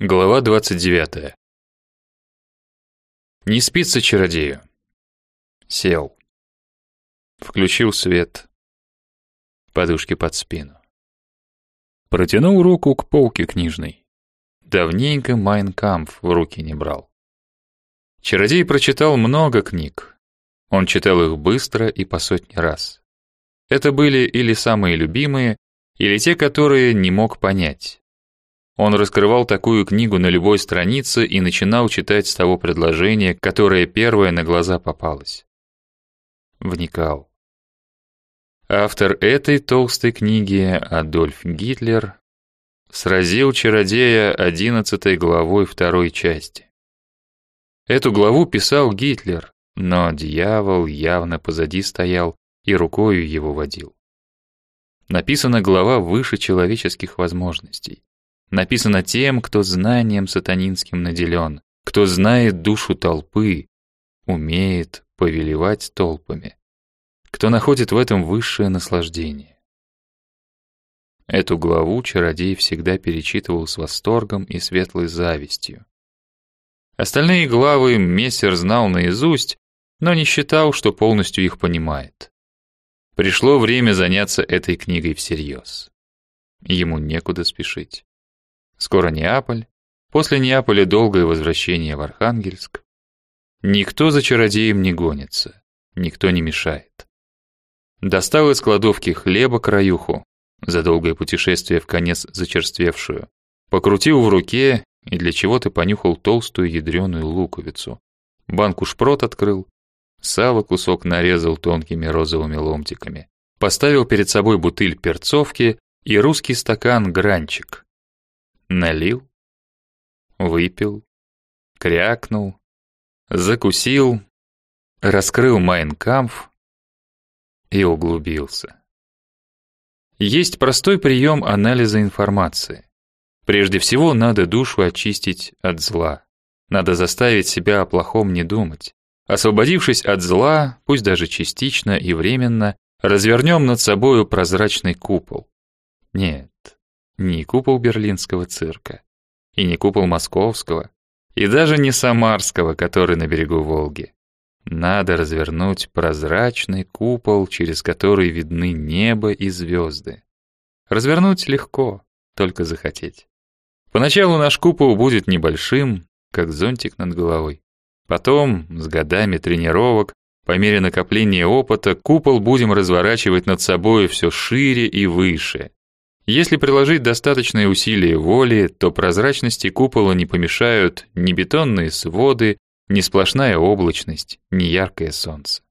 Глава 29. Не спится чародею. Сел. Включил свет. Подушки под спину. Протянул руку к полке книжной. Давненько Майнкамф в руки не брал. Чародей прочитал много книг. Он читал их быстро и по сотни раз. Это были или самые любимые, или те, которые не мог понять. Он раскрывал такую книгу на любой странице и начинал читать с того предложения, которое первое на глаза попалось. Вникал. Автор этой толстой книги, Адольф Гитлер, сразил чародея одиннадцатой главой второй части. Эту главу писал Гитлер, но дьявол явно позади стоял и рукою его водил. Написана глава выше человеческих возможностей написано тем, кто знанием сатанинским наделен, кто знает душу толпы, умеет повелевать толпами, кто находит в этом высшее наслаждение. Эту главу чародей всегда перечитывал с восторгом и светлой завистью. Остальные главы мессер знал наизусть, но не считал, что полностью их понимает. Пришло время заняться этой книгой всерьез. Ему некуда спешить. Скоро Неаполь, после Неаполя долгое возвращение в Архангельск. Никто за чародеем не гонится, никто не мешает. Достал из кладовки хлеба краюху, за долгое путешествие в конец зачерствевшую, покрутил в руке и для чего-то понюхал толстую ядреную луковицу. Банку шпрот открыл, сало кусок нарезал тонкими розовыми ломтиками, поставил перед собой бутыль перцовки и русский стакан гранчик, налил, выпил, крякнул, закусил, раскрыл Майнкамф и углубился. Есть простой прием анализа информации. Прежде всего, надо душу очистить от зла. Надо заставить себя о плохом не думать. Освободившись от зла, пусть даже частично и временно, развернем над собою прозрачный купол. Нет, не купол берлинского цирка, и не купол московского, и даже не самарского, который на берегу Волги. Надо развернуть прозрачный купол, через который видны небо и звезды. Развернуть легко, только захотеть. Поначалу наш купол будет небольшим, как зонтик над головой. Потом, с годами тренировок, по мере накопления опыта, купол будем разворачивать над собой все шире и выше, если приложить достаточные усилия воли, то прозрачности купола не помешают ни бетонные своды, ни сплошная облачность, ни яркое солнце.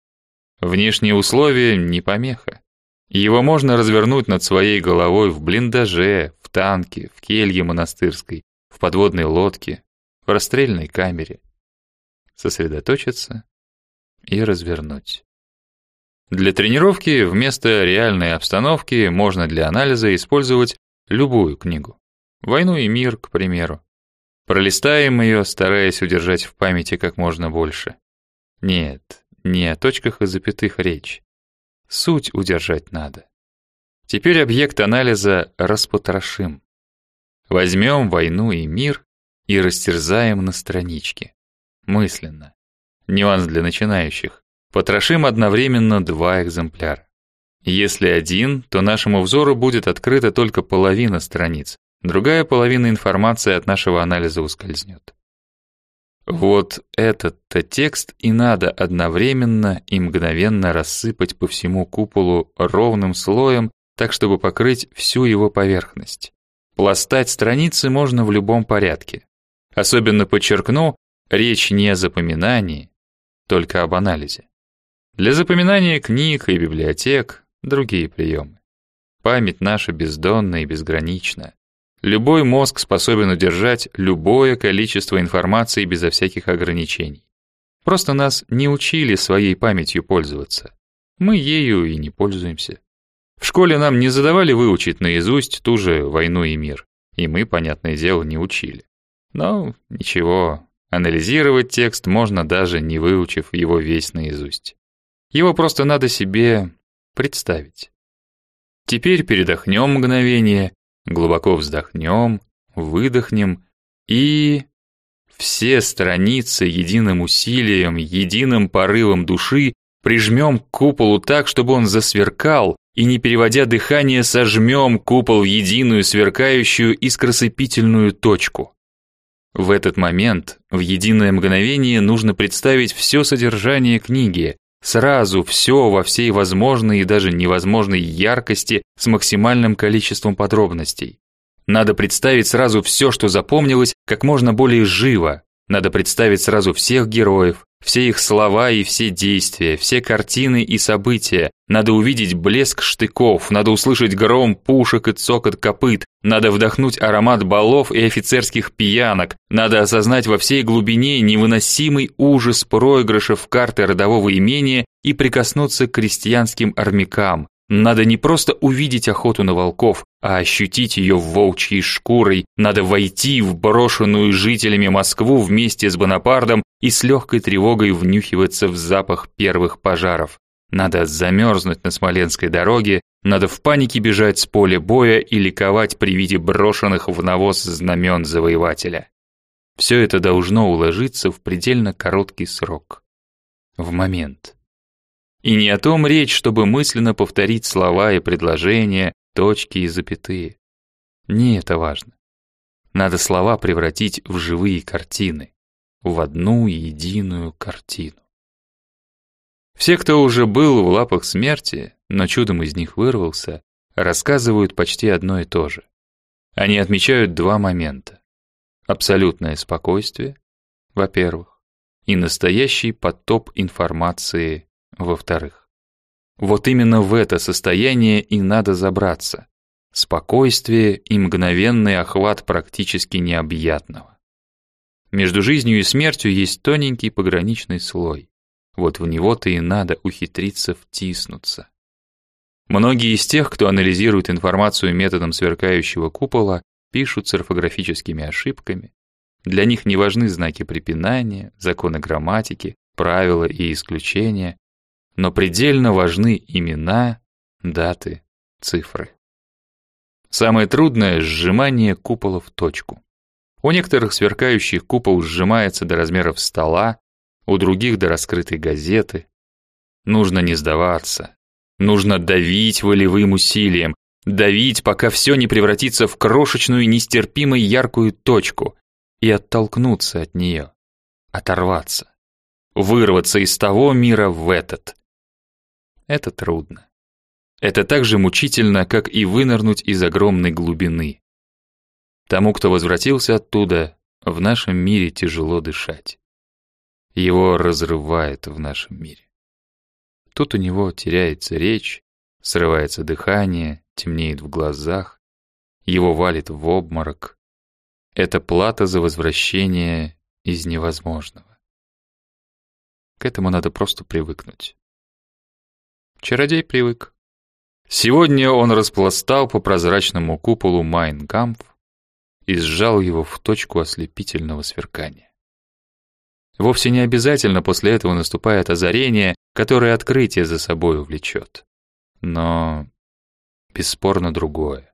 Внешние условия не помеха. Его можно развернуть над своей головой в блиндаже, в танке, в келье монастырской, в подводной лодке, в расстрельной камере. Сосредоточиться и развернуть. Для тренировки вместо реальной обстановки можно для анализа использовать любую книгу. «Войну и мир», к примеру. Пролистаем ее, стараясь удержать в памяти как можно больше. Нет, не о точках и запятых речь. Суть удержать надо. Теперь объект анализа распотрошим. Возьмем «Войну и мир» и растерзаем на страничке. Мысленно. Нюанс для начинающих. Потрошим одновременно два экземпляра. Если один, то нашему взору будет открыта только половина страниц, другая половина информации от нашего анализа ускользнет. Вот этот-то текст и надо одновременно и мгновенно рассыпать по всему куполу ровным слоем, так чтобы покрыть всю его поверхность. Пластать страницы можно в любом порядке. Особенно подчеркну, речь не о запоминании, только об анализе. Для запоминания книг и библиотек другие приемы. Память наша бездонна и безгранична. Любой мозг способен удержать любое количество информации безо всяких ограничений. Просто нас не учили своей памятью пользоваться. Мы ею и не пользуемся. В школе нам не задавали выучить наизусть ту же «Войну и мир», и мы, понятное дело, не учили. Но ничего, анализировать текст можно даже не выучив его весь наизусть. Его просто надо себе представить. Теперь передохнем мгновение, глубоко вздохнем, выдохнем И все страницы единым усилием, единым порывом души прижмем к куполу так, чтобы он засверкал, и не переводя дыхание, сожмем купол в единую сверкающую искросыпительную точку. В этот момент, в единое мгновение, нужно представить все содержание книги, сразу все во всей возможной и даже невозможной яркости с максимальным количеством подробностей. Надо представить сразу все, что запомнилось, как можно более живо. Надо представить сразу всех героев, все их слова и все действия, все картины и события. Надо увидеть блеск штыков, надо услышать гром пушек и цокот копыт, надо вдохнуть аромат балов и офицерских пьянок, надо осознать во всей глубине невыносимый ужас проигрышев карты родового имения и прикоснуться к крестьянским армякам, надо не просто увидеть охоту на волков, а ощутить ее волчьей шкурой. Надо войти в брошенную жителями Москву вместе с Бонапартом и с легкой тревогой внюхиваться в запах первых пожаров. Надо замерзнуть на Смоленской дороге, надо в панике бежать с поля боя и ликовать при виде брошенных в навоз знамен завоевателя. Все это должно уложиться в предельно короткий срок. В момент. И не о том речь, чтобы мысленно повторить слова и предложения, точки и запятые. Не это важно. Надо слова превратить в живые картины, в одну единую картину. Все, кто уже был в лапах смерти, но чудом из них вырвался, рассказывают почти одно и то же. Они отмечают два момента. Абсолютное спокойствие, во-первых, и настоящий потоп информации, во-вторых, вот именно в это состояние и надо забраться. Спокойствие и мгновенный охват практически необъятного. Между жизнью и смертью есть тоненький пограничный слой. Вот в него-то и надо ухитриться втиснуться. Многие из тех, кто анализирует информацию методом сверкающего купола, пишут с орфографическими ошибками. Для них не важны знаки препинания, законы грамматики, правила и исключения но предельно важны имена, даты, цифры. Самое трудное — сжимание купола в точку. У некоторых сверкающих купол сжимается до размеров стола, у других до раскрытой газеты. Нужно не сдаваться. Нужно давить волевым усилием, давить, пока все не превратится в крошечную, нестерпимо яркую точку, и оттолкнуться от нее, оторваться, вырваться из того мира в этот, это трудно. Это так же мучительно, как и вынырнуть из огромной глубины. Тому, кто возвратился оттуда, в нашем мире тяжело дышать. Его разрывает в нашем мире. Тут у него теряется речь, срывается дыхание, темнеет в глазах, его валит в обморок. Это плата за возвращение из невозможного. К этому надо просто привыкнуть. Чародей привык. Сегодня он распластал по прозрачному куполу Майнкамп и сжал его в точку ослепительного сверкания. Вовсе не обязательно после этого наступает озарение, которое открытие за собой увлечет. Но бесспорно другое.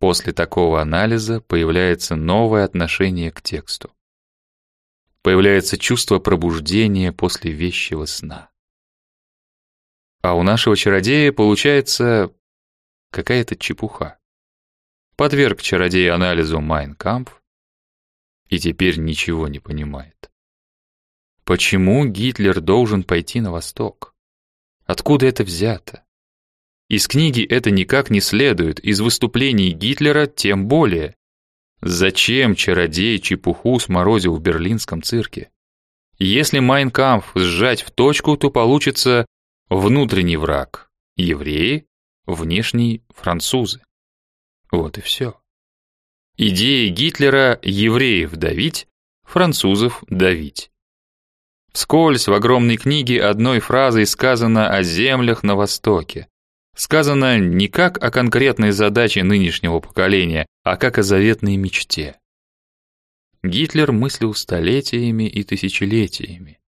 После такого анализа появляется новое отношение к тексту. Появляется чувство пробуждения после вещего сна. А у нашего чародея получается какая-то чепуха. Подверг чародей анализу Майнкамп и теперь ничего не понимает. Почему Гитлер должен пойти на восток? Откуда это взято? Из книги это никак не следует, из выступлений Гитлера тем более. Зачем чародей чепуху сморозил в берлинском цирке? Если Майнкамп сжать в точку, то получится Внутренний враг – евреи, внешний – французы. Вот и все. Идея Гитлера – евреев давить, французов давить. Вскользь в огромной книге одной фразой сказано о землях на Востоке. Сказано не как о конкретной задаче нынешнего поколения, а как о заветной мечте. Гитлер мыслил столетиями и тысячелетиями.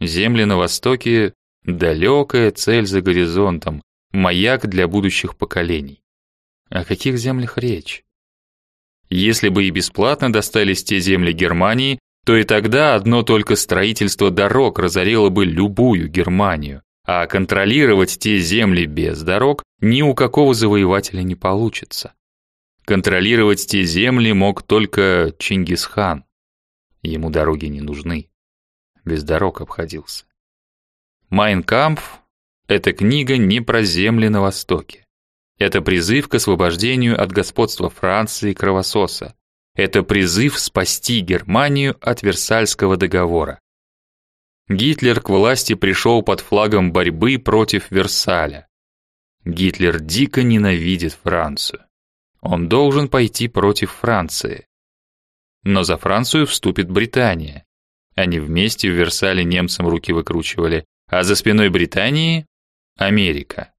Земли на Востоке Далекая цель за горизонтом, маяк для будущих поколений. О каких землях речь? Если бы и бесплатно достались те земли Германии, то и тогда одно только строительство дорог разорило бы любую Германию, а контролировать те земли без дорог ни у какого завоевателя не получится. Контролировать те земли мог только Чингисхан. Ему дороги не нужны. Без дорог обходился. Майнкампф – это книга не про земли на Востоке. Это призыв к освобождению от господства Франции кровососа. Это призыв спасти Германию от Версальского договора. Гитлер к власти пришел под флагом борьбы против Версаля. Гитлер дико ненавидит Францию. Он должен пойти против Франции. Но за Францию вступит Британия. Они вместе в Версале немцам руки выкручивали, а за спиной Британии – Америка.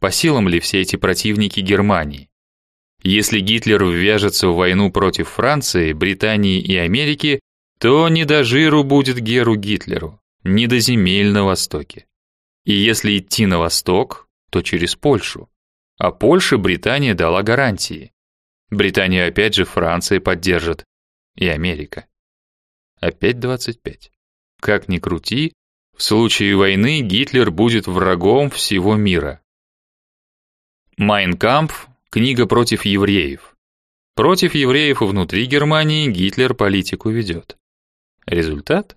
По силам ли все эти противники Германии? Если Гитлер ввяжется в войну против Франции, Британии и Америки, то не до жиру будет Геру Гитлеру, не до земель на Востоке. И если идти на восток, то через Польшу. А Польше Британия дала гарантии. Британию опять же Франция поддержит. И Америка. Опять 25. Как ни крути, в случае войны Гитлер будет врагом всего мира. Майнкампф – книга против евреев. Против евреев внутри Германии Гитлер политику ведет. Результат?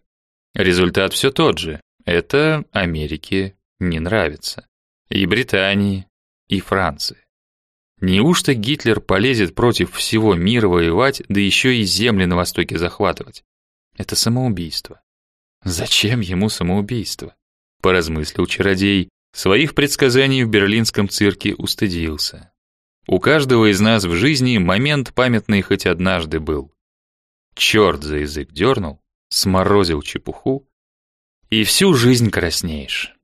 Результат все тот же. Это Америке не нравится. И Британии, и Франции. Неужто Гитлер полезет против всего мира воевать, да еще и земли на востоке захватывать? Это самоубийство. Зачем ему самоубийство? Поразмыслил чародей, своих предсказаний в берлинском цирке устыдился. У каждого из нас в жизни момент памятный хоть однажды был. Черт за язык дернул, сморозил чепуху, и всю жизнь краснеешь.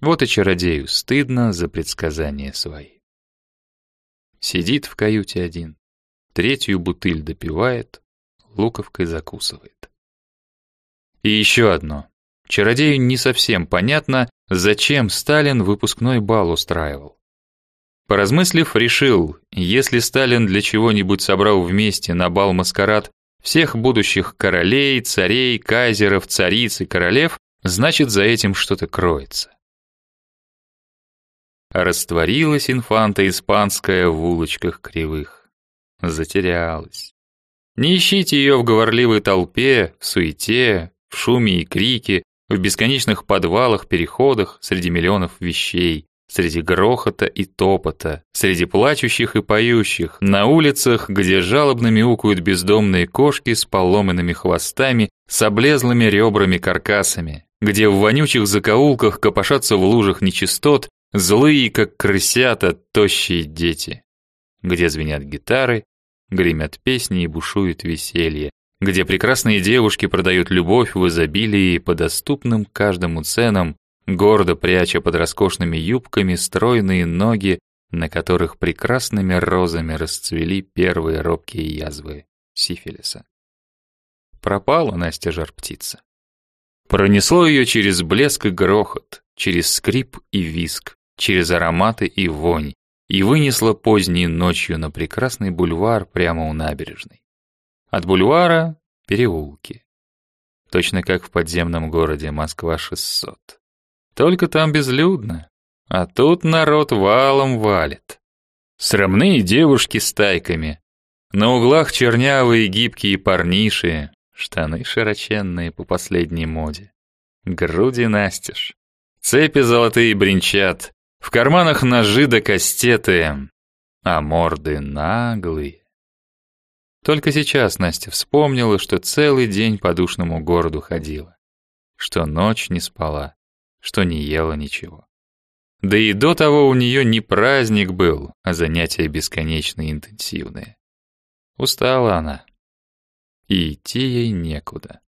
Вот и чародею стыдно за предсказания свои. Сидит в каюте один, третью бутыль допивает, луковкой закусывает. И еще одно. Чародею не совсем понятно, зачем Сталин выпускной бал устраивал. Поразмыслив, решил, если Сталин для чего-нибудь собрал вместе на бал маскарад всех будущих королей, царей, кайзеров, цариц и королев, значит, за этим что-то кроется. Растворилась инфанта испанская в улочках кривых. Затерялась. Не ищите ее в говорливой толпе, в суете, в шуме и крике, в бесконечных подвалах, переходах, среди миллионов вещей, среди грохота и топота, среди плачущих и поющих, на улицах, где жалобно мяукают бездомные кошки с поломанными хвостами, с облезлыми ребрами-каркасами, где в вонючих закоулках копошатся в лужах нечистот злые, как крысята, тощие дети, где звенят гитары, гремят песни и бушует веселье, где прекрасные девушки продают любовь в изобилии по доступным каждому ценам, гордо пряча под роскошными юбками стройные ноги, на которых прекрасными розами расцвели первые робкие язвы сифилиса. Пропала Настя жар-птица. Пронесло ее через блеск и грохот, через скрип и виск, через ароматы и вонь, и вынесла поздней ночью на прекрасный бульвар прямо у набережной. От бульвара — переулки. Точно как в подземном городе Москва-600. Только там безлюдно, а тут народ валом валит. Срамные девушки с тайками. На углах чернявые гибкие парниши, штаны широченные по последней моде. Груди настежь. Цепи золотые бренчат, в карманах ножи да кастеты, а морды наглые. Только сейчас Настя вспомнила, что целый день по душному городу ходила, что ночь не спала, что не ела ничего. Да и до того у нее не праздник был, а занятия бесконечно интенсивные. Устала она, и идти ей некуда.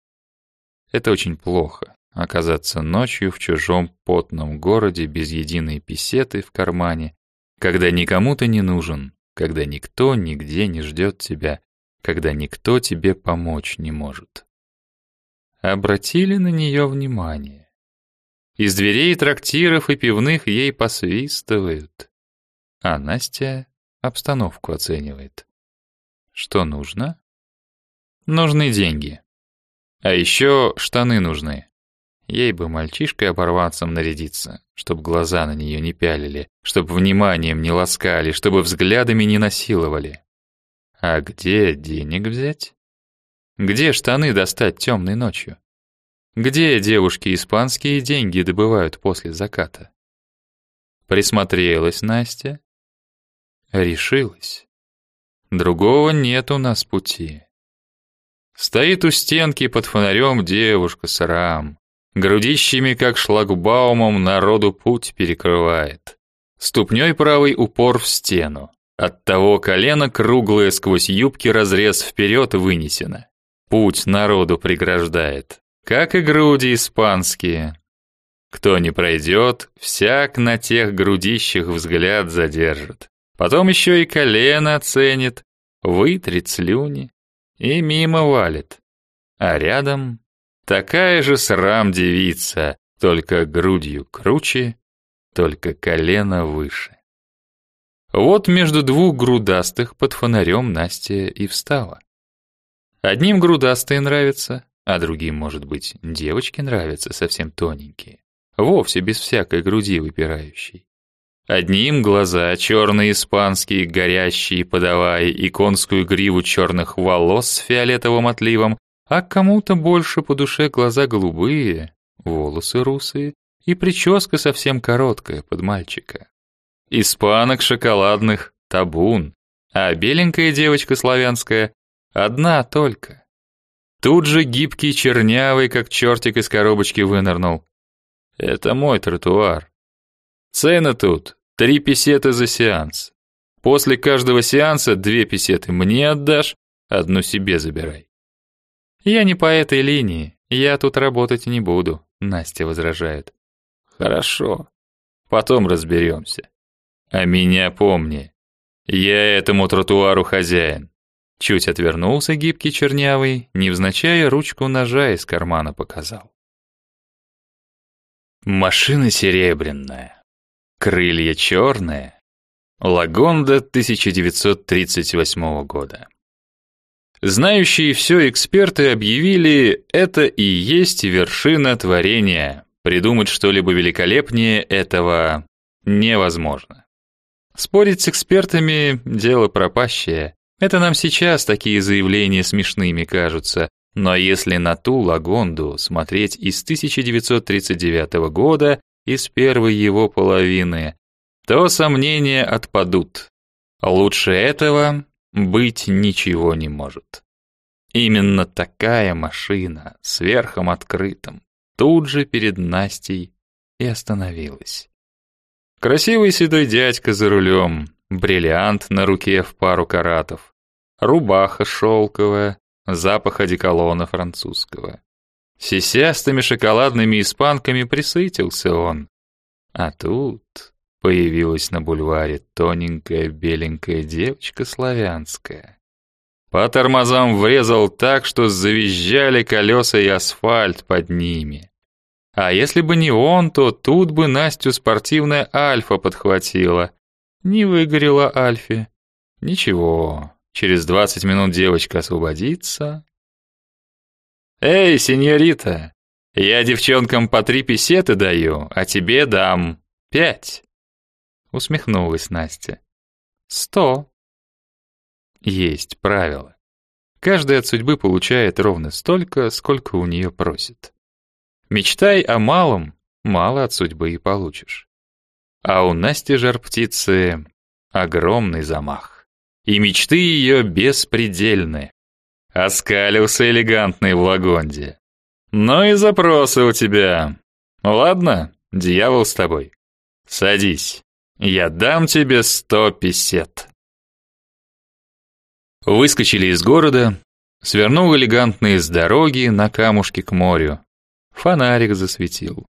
Это очень плохо оказаться ночью в чужом потном городе без единой писеты в кармане, когда никому ты не нужен, когда никто нигде не ждет тебя, когда никто тебе помочь не может. Обратили на нее внимание. Из дверей трактиров и пивных ей посвистывают, а Настя обстановку оценивает. Что нужно? Нужны деньги. А еще штаны нужны. Ей бы мальчишкой оборванцем нарядиться, чтоб глаза на нее не пялили, чтоб вниманием не ласкали, чтобы взглядами не насиловали. А где денег взять? Где штаны достать темной ночью? Где девушки испанские деньги добывают после заката? Присмотрелась Настя. Решилась. Другого нет у нас пути. Стоит у стенки под фонарем девушка с рам. Грудищами, как шлагбаумом, народу путь перекрывает. Ступней правой упор в стену. От того колено круглое сквозь юбки разрез вперед вынесено. Путь народу преграждает, как и груди испанские. Кто не пройдет, всяк на тех грудищах взгляд задержит. Потом еще и колено оценит, вытрет слюни и мимо валит. А рядом такая же срам девица, только грудью круче, только колено выше. Вот между двух грудастых под фонарем Настя и встала. Одним грудастые нравятся, а другим, может быть, девочки нравятся совсем тоненькие, вовсе без всякой груди выпирающей. Одним глаза черные испанские, горящие, подавая и конскую гриву черных волос с фиолетовым отливом, а кому-то больше по душе глаза голубые, волосы русые и прическа совсем короткая под мальчика. Испанок шоколадных табун, а беленькая девочка славянская одна только. Тут же гибкий чернявый, как чертик из коробочки вынырнул. Это мой тротуар. Цены тут три песеты за сеанс. После каждого сеанса две песеты мне отдашь, одну себе забирай. Я не по этой линии, я тут работать не буду, Настя возражает. Хорошо. Потом разберемся. А меня помни. Я этому тротуару хозяин. Чуть отвернулся гибкий чернявый, невзначай ручку ножа из кармана показал. Машина серебряная, крылья черные, Лагонда 1938 года. Знающие все эксперты объявили, это и есть вершина творения. Придумать что-либо великолепнее этого невозможно. Спорить с экспертами – дело пропащее. Это нам сейчас такие заявления смешными кажутся, но если на ту Лагонду смотреть из 1939 года, из первой его половины, то сомнения отпадут. Лучше этого быть ничего не может. Именно такая машина с верхом открытым тут же перед Настей и остановилась. Красивый седой дядька за рулем, бриллиант на руке в пару каратов, рубаха шелковая, запах одеколона французского. Сисястыми шоколадными испанками присытился он. А тут появилась на бульваре тоненькая беленькая девочка славянская. По тормозам врезал так, что завизжали колеса и асфальт под ними. А если бы не он, то тут бы Настю спортивная Альфа подхватила. Не выгорела Альфе. Ничего, через 20 минут девочка освободится. «Эй, сеньорита, я девчонкам по три песеты даю, а тебе дам пять!» Усмехнулась Настя. «Сто!» Есть правило. Каждый от судьбы получает ровно столько, сколько у нее просит. Мечтай о малом, мало от судьбы и получишь. А у Насти жар-птицы огромный замах. И мечты ее беспредельны. Оскалился элегантный в лагонде. Ну и запросы у тебя. Ладно, дьявол с тобой. Садись. Я дам тебе сто песет. Выскочили из города, свернул элегантно с дороги на камушке к морю. Фонарик засветил.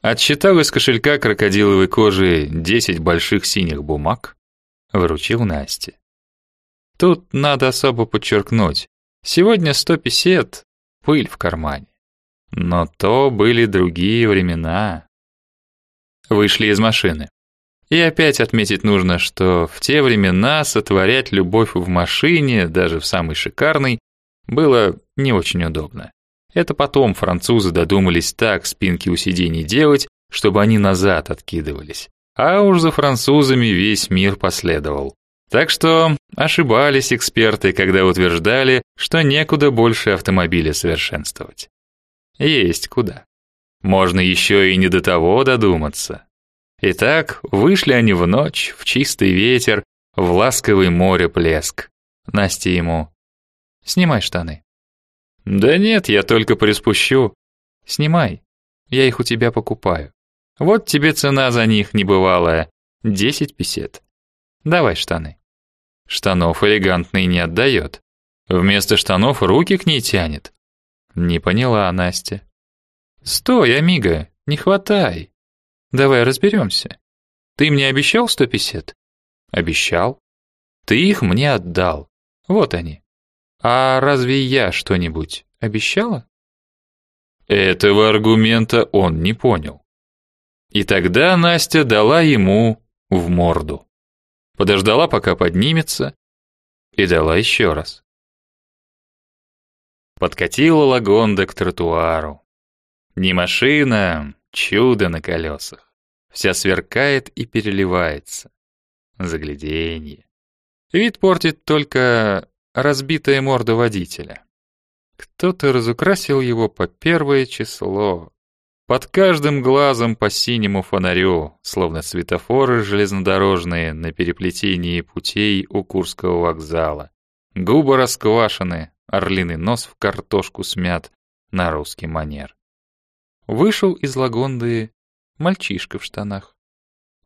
Отсчитал из кошелька крокодиловой кожи десять больших синих бумаг, вручил Насте. Тут надо особо подчеркнуть. Сегодня сто песет, пыль в кармане. Но то были другие времена. Вышли из машины. И опять отметить нужно, что в те времена сотворять любовь в машине, даже в самой шикарной, было не очень удобно. Это потом французы додумались так спинки у сидений делать, чтобы они назад откидывались. А уж за французами весь мир последовал. Так что ошибались эксперты, когда утверждали, что некуда больше автомобиля совершенствовать. Есть куда. Можно еще и не до того додуматься. Итак, вышли они в ночь, в чистый ветер, в ласковый море плеск. Настя ему. «Снимай штаны». «Да нет, я только приспущу». «Снимай, я их у тебя покупаю. Вот тебе цена за них небывалая, десять песет. Давай штаны». Штанов элегантный не отдает. Вместо штанов руки к ней тянет. Не поняла Настя. «Стой, Амиго, не хватай. Давай разберемся. Ты мне обещал сто пятьдесят?» «Обещал. Ты их мне отдал. Вот они. А разве я что-нибудь обещала?» Этого аргумента он не понял. И тогда Настя дала ему в морду. Подождала, пока поднимется, и дала еще раз. Подкатила Лагонда к тротуару. Не машина, чудо на колесах. Вся сверкает и переливается. Загляденье. Вид портит только разбитая морда водителя. Кто-то разукрасил его по первое число. Под каждым глазом по синему фонарю, словно светофоры железнодорожные на переплетении путей у Курского вокзала. Губы расквашены, орлиный нос в картошку смят на русский манер. Вышел из Лагонды мальчишка в штанах.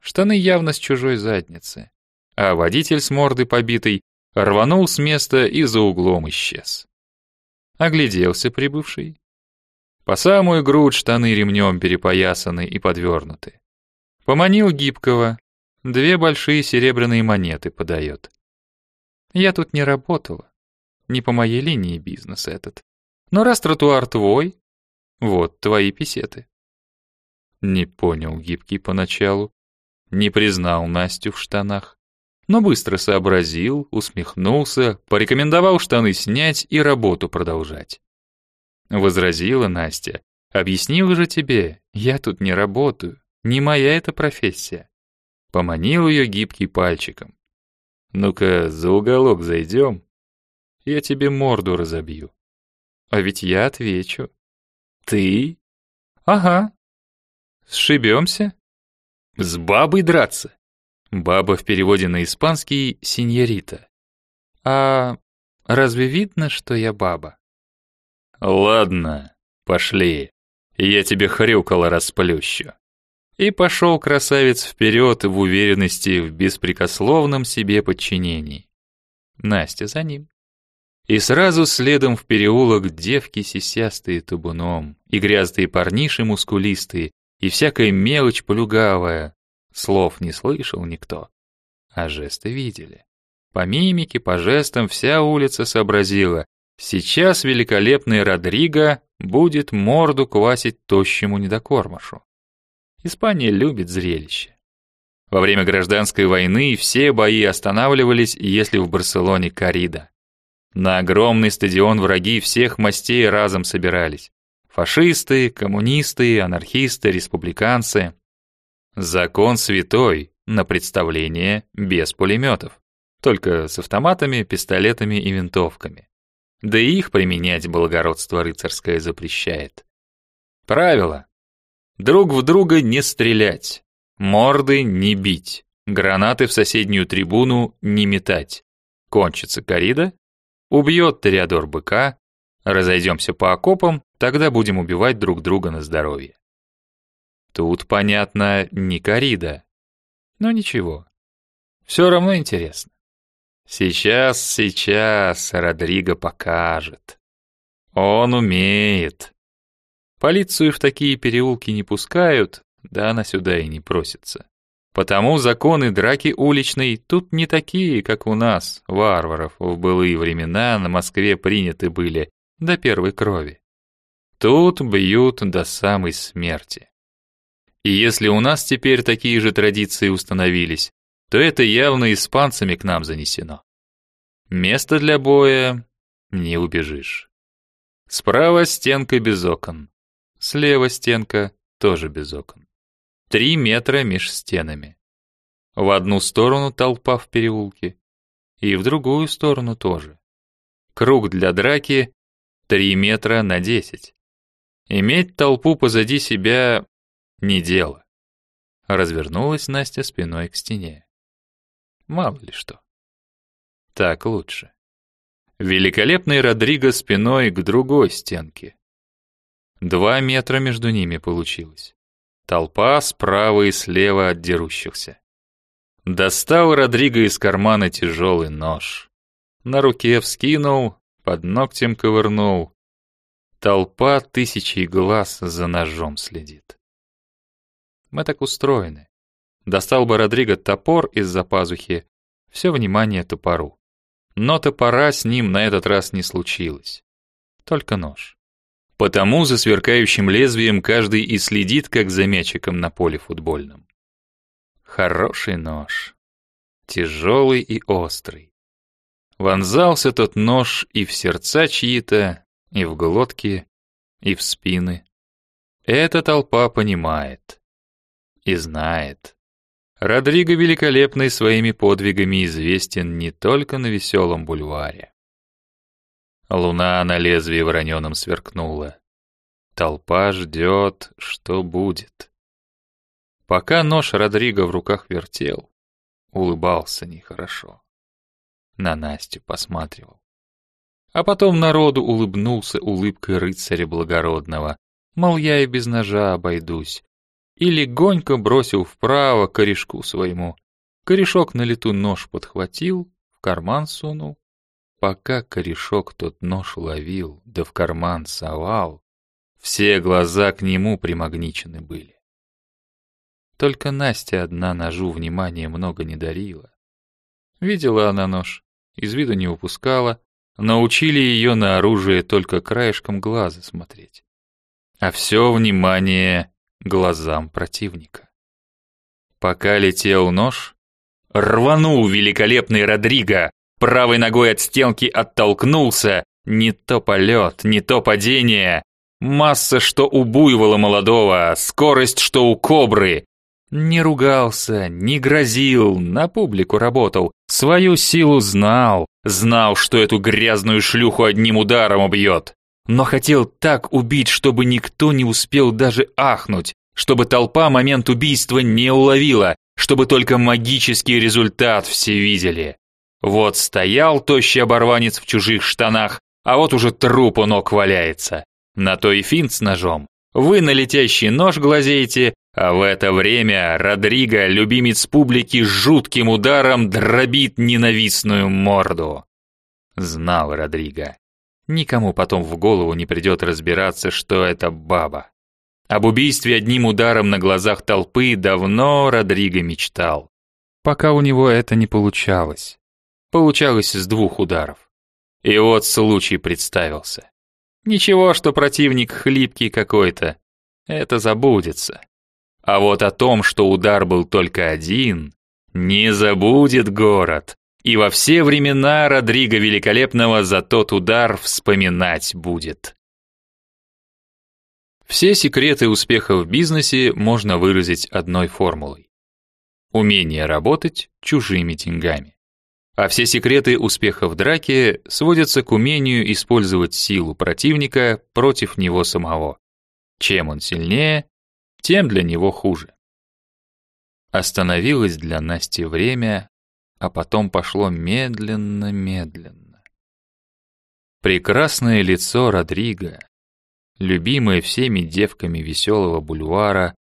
Штаны явно с чужой задницы. А водитель с мордой побитой рванул с места и за углом исчез. Огляделся прибывший. По самую грудь штаны ремнем перепоясаны и подвернуты. Поманил гибкого, две большие серебряные монеты подает. Я тут не работала, не по моей линии бизнес этот. Но раз тротуар твой, вот твои писеты. Не понял гибкий поначалу, не признал Настю в штанах, но быстро сообразил, усмехнулся, порекомендовал штаны снять и работу продолжать. Возразила Настя. «Объяснила же тебе, я тут не работаю, не моя эта профессия». Поманил ее гибкий пальчиком. «Ну-ка, за уголок зайдем, я тебе морду разобью». А ведь я отвечу. Ты? Ага. Сшибемся? С бабой драться? Баба в переводе на испанский синьорита. А разве видно, что я баба? Ладно, пошли. Я тебе хрюкало расплющу. И пошел красавец вперед в уверенности в беспрекословном себе подчинении. Настя за ним. И сразу следом в переулок девки сисястые табуном, и грязные парниши мускулистые, и всякая мелочь полюгавая. Слов не слышал никто, а жесты видели. По мимике, по жестам вся улица сообразила. Сейчас великолепный Родриго будет морду квасить тощему недокормышу. Испания любит зрелище. Во время гражданской войны все бои останавливались, если в Барселоне корида. На огромный стадион враги всех мастей разом собирались. Фашисты, коммунисты, анархисты, республиканцы. Закон святой на представление без пулеметов. Только с автоматами, пистолетами и винтовками. Да и их применять благородство рыцарское запрещает. Правило. Друг в друга не стрелять. Морды не бить. Гранаты в соседнюю трибуну не метать. Кончится корида, Убьет Тореадор быка, разойдемся по окопам, тогда будем убивать друг друга на здоровье. Тут, понятно, не корида. Но ничего. Все равно интересно. Сейчас, сейчас Родриго покажет. Он умеет. Полицию в такие переулки не пускают, да она сюда и не просится. Потому законы драки уличной тут не такие, как у нас, варваров, в былые времена на Москве приняты были, до первой крови. Тут бьют до самой смерти. И если у нас теперь такие же традиции установились, то это явно испанцами к нам занесено. Место для боя не убежишь. Справа стенка без окон. Слева стенка тоже без окон. Три метра меж стенами. В одну сторону толпа в переулке, и в другую сторону тоже. Круг для драки три метра на десять. Иметь толпу позади себя — не дело. Развернулась Настя спиной к стене. Мало ли что. Так лучше. Великолепный Родриго спиной к другой стенке. Два метра между ними получилось. Толпа справа и слева от дерущихся. Достал Родриго из кармана тяжелый нож. На руке вскинул, под ногтем ковырнул. Толпа тысячи глаз за ножом следит. Мы так устроены. Достал бы Родриго топор из-за пазухи, все внимание топору. Но топора с ним на этот раз не случилось. Только нож. Потому за сверкающим лезвием каждый и следит, как за мячиком на поле футбольном. Хороший нож. Тяжелый и острый. Вонзался тот нож и в сердца чьи-то, и в глотки, и в спины. Эта толпа понимает и знает. Родриго Великолепный своими подвигами известен не только на веселом бульваре. Луна на лезвии вороненом сверкнула. Толпа ждет, что будет. Пока нож Родриго в руках вертел, улыбался нехорошо. На Настю посматривал. А потом народу улыбнулся улыбкой рыцаря благородного, мол, я и без ножа обойдусь, и легонько бросил вправо корешку своему. Корешок на лету нож подхватил, в карман сунул. Пока корешок тот нож ловил, да в карман совал, все глаза к нему примагничены были. Только Настя одна ножу внимания много не дарила. Видела она нож, из виду не упускала, научили ее на оружие только краешком глаза смотреть. А все внимание глазам противника. Пока летел нож, рванул великолепный Родриго, правой ногой от стенки оттолкнулся, не то полет, не то падение, масса, что у молодого, скорость, что у кобры. Не ругался, не грозил, на публику работал, свою силу знал, знал, что эту грязную шлюху одним ударом убьет но хотел так убить, чтобы никто не успел даже ахнуть, чтобы толпа момент убийства не уловила, чтобы только магический результат все видели. Вот стоял тощий оборванец в чужих штанах, а вот уже труп у ног валяется. На то и финт с ножом. Вы на летящий нож глазеете, а в это время Родриго, любимец публики, жутким ударом дробит ненавистную морду. Знал Родриго. Никому потом в голову не придет разбираться, что это баба. Об убийстве одним ударом на глазах толпы давно Родриго мечтал. Пока у него это не получалось. Получалось с двух ударов. И вот случай представился. Ничего, что противник хлипкий какой-то. Это забудется. А вот о том, что удар был только один, не забудет город. И во все времена Родриго Великолепного за тот удар вспоминать будет. Все секреты успеха в бизнесе можно выразить одной формулой. Умение работать чужими деньгами. А все секреты успеха в драке сводятся к умению использовать силу противника против него самого. Чем он сильнее, тем для него хуже. Остановилось для Насти время, а потом пошло медленно-медленно. Прекрасное лицо Родриго, любимое всеми девками веселого бульвара,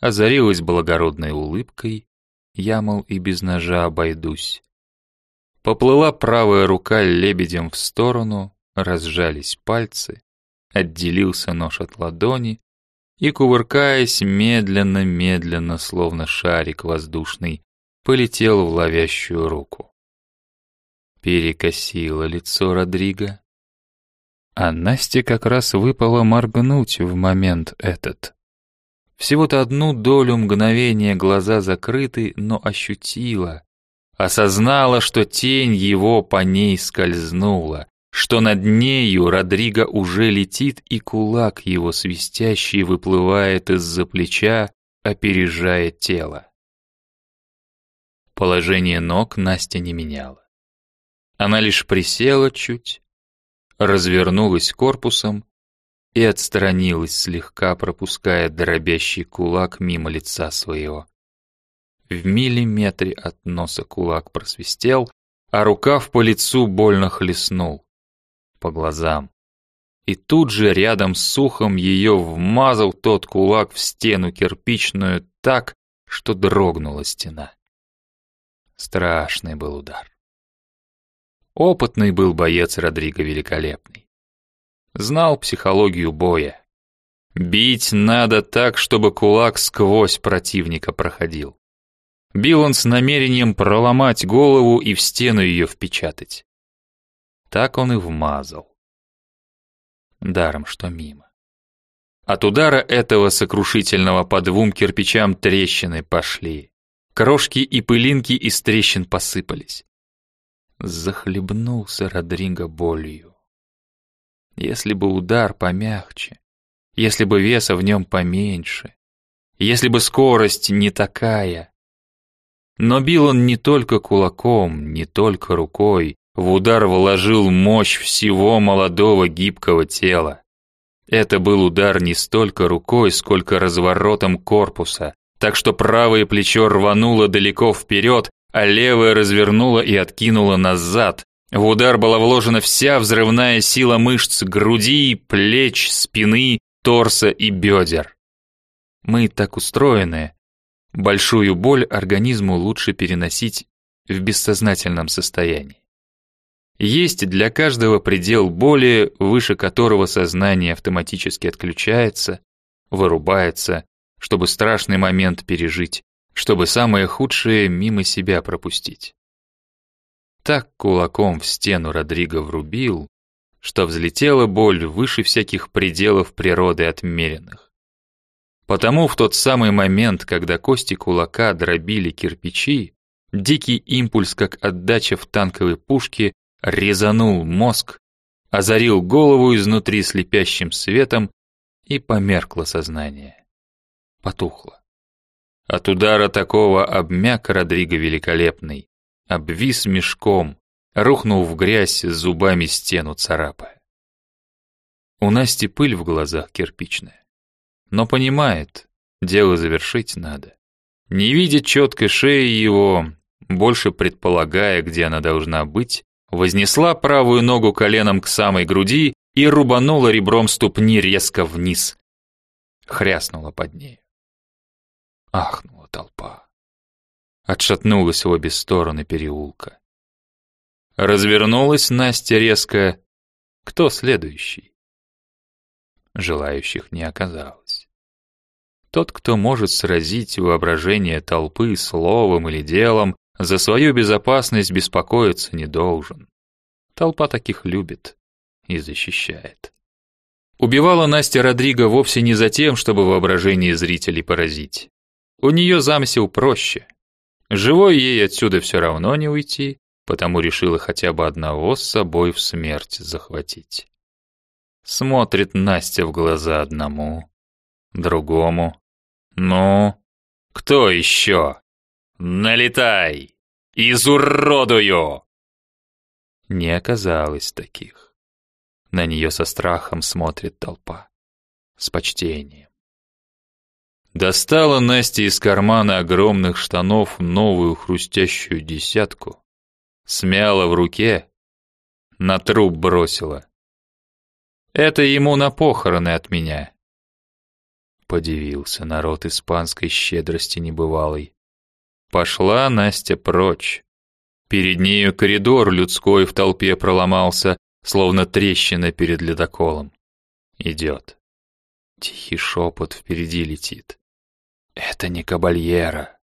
озарилось благородной улыбкой, я, мол, и без ножа обойдусь. Поплыла правая рука лебедем в сторону, разжались пальцы, отделился нож от ладони, и, кувыркаясь медленно-медленно, словно шарик воздушный, полетел в ловящую руку. Перекосило лицо Родриго. А Насте как раз выпало моргнуть в момент этот. Всего-то одну долю мгновения глаза закрыты, но ощутила, осознала, что тень его по ней скользнула, что над нею Родриго уже летит, и кулак его свистящий выплывает из-за плеча, опережая тело. Положение ног Настя не меняла. Она лишь присела чуть, развернулась корпусом и отстранилась, слегка пропуская дробящий кулак мимо лица своего. В миллиметре от носа кулак просвистел, а рукав по лицу больно хлестнул. По глазам. И тут же рядом с ухом ее вмазал тот кулак в стену кирпичную так, что дрогнула стена. Страшный был удар. Опытный был боец Родриго Великолепный. Знал психологию боя. Бить надо так, чтобы кулак сквозь противника проходил. Бил он с намерением проломать голову и в стену ее впечатать. Так он и вмазал. Даром, что мимо. От удара этого сокрушительного по двум кирпичам трещины пошли. Крошки и пылинки из трещин посыпались. Захлебнулся Родриго болью. Если бы удар помягче, если бы веса в нем поменьше, если бы скорость не такая. Но бил он не только кулаком, не только рукой, в удар вложил мощь всего молодого гибкого тела. Это был удар не столько рукой, сколько разворотом корпуса, так что правое плечо рвануло далеко вперед, а левое развернуло и откинуло назад. В удар была вложена вся взрывная сила мышц груди, плеч, спины, торса и бедер. Мы так устроены. Большую боль организму лучше переносить в бессознательном состоянии. Есть для каждого предел боли, выше которого сознание автоматически отключается, вырубается, чтобы страшный момент пережить, чтобы самое худшее мимо себя пропустить. Так кулаком в стену Родриго врубил, что взлетела боль выше всяких пределов природы отмеренных. Потому в тот самый момент, когда кости кулака дробили кирпичи, дикий импульс, как отдача в танковой пушке, резанул мозг, озарил голову изнутри слепящим светом и померкло сознание потухло. От удара такого обмяк Родриго Великолепный, обвис мешком, рухнул в грязь зубами стену царапая. У Насти пыль в глазах кирпичная, но понимает, дело завершить надо. Не видя четкой шеи его, больше предполагая, где она должна быть, вознесла правую ногу коленом к самой груди и рубанула ребром ступни резко вниз. Хряснула под ней. Ахнула толпа. Отшатнулась в обе стороны переулка. Развернулась Настя резко. Кто следующий? Желающих не оказалось. Тот, кто может сразить воображение толпы словом или делом, за свою безопасность беспокоиться не должен. Толпа таких любит и защищает. Убивала Настя Родриго вовсе не за тем, чтобы воображение зрителей поразить. У нее замысел проще. Живой ей отсюда все равно не уйти, потому решила хотя бы одного с собой в смерть захватить. Смотрит Настя в глаза одному, другому. «Ну, кто еще? Налетай! Изуродую!» Не оказалось таких. На нее со страхом смотрит толпа. С почтением. Достала Настя из кармана огромных штанов новую хрустящую десятку, смяла в руке, на труп бросила. Это ему на похороны от меня. Подивился народ испанской щедрости небывалой. Пошла Настя прочь. Перед нею коридор людской в толпе проломался, словно трещина перед ледоколом. Идет. Тихий шепот впереди летит. Это не кабальера.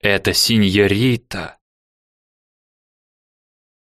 Это синьорита.